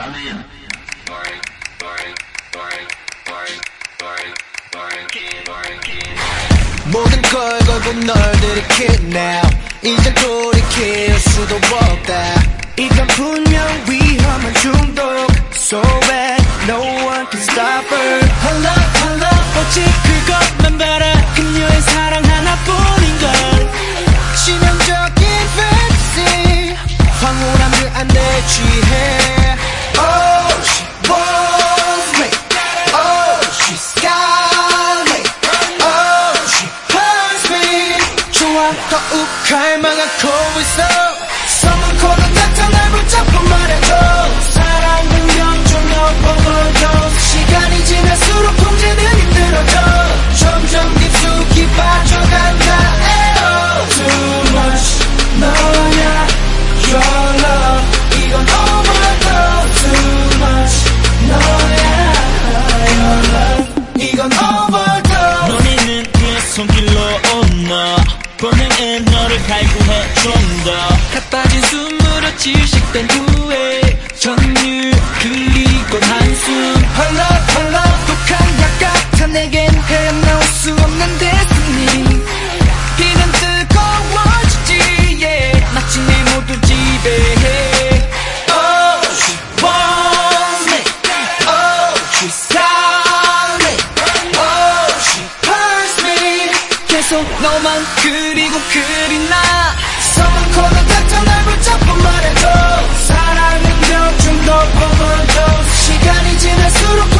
Come in. Boring, boring, boring, boring, boring, boring, boring, boring. 모든 걸 걸고 널 들이킬 now. 이젠 돌이킬 수도 없다. 이건 분명 위험. 더욱 갈망하고 있어. 서문코는 닥쳐 날 붙잡고 말해줘. 사랑은 영존력 overdose 시 빠진 숨으로 질식된 후에 전율 그리고 한숨 헐라 헐라 독한 약 같아 내겐 헤어나올 수 없는 데스니 이는 뜨거워지지 yeah. 마치 내 모두 지배해 Oh. Oh. Oh, she hurts me. 계속 너만 그리고 그리나 시간이 지날수록